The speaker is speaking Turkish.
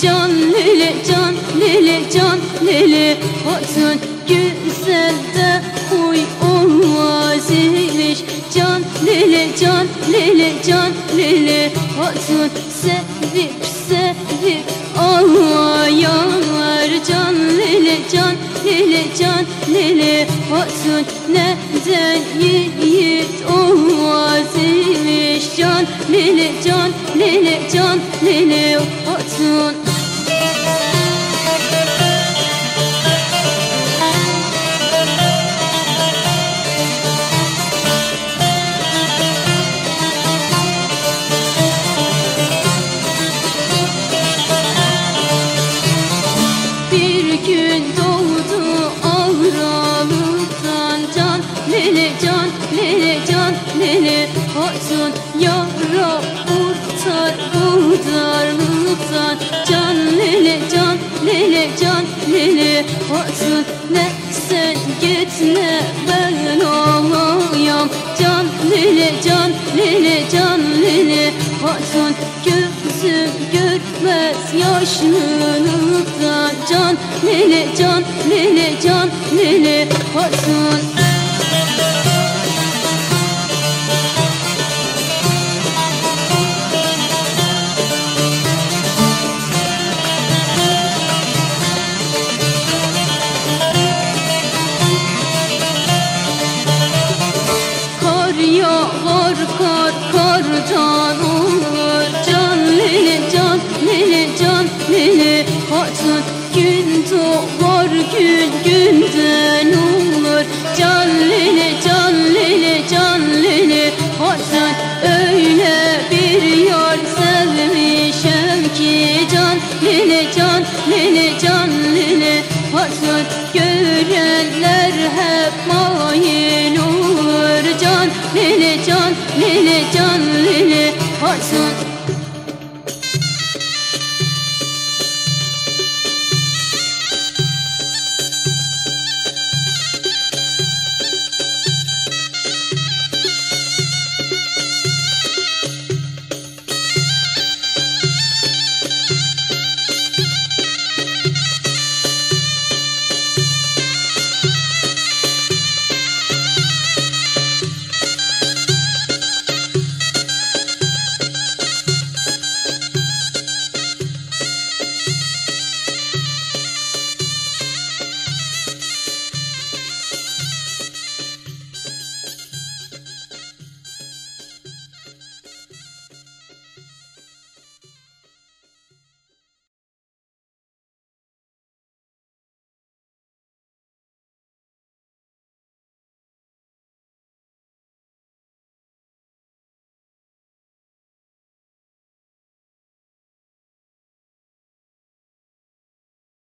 Can lele can lele. Hatun güzel de lele can lele can lele Hatun. Sevip sevip ağlayar Can. Lele can lele can lele Hatun. Neden yiğit olmaz imiş Can? Lele can lele can lele Hatun Hatun yara kurtar bu darlıktan Can lele can lele can lele. Hatun ne sen git ne ben olayam Can lele can lele can lele. Hatun gözüm görmez yaşlılıktan Can lele can lele can lele. Hatun kardan olur Can lele can lele can lele Hatun gün doğar gün günden olur. Can lele can lele can lele Hatun öyle bir yar sevmişim ki Can. Lele can lele can lele Hatun görenler Can lele can lele Hatun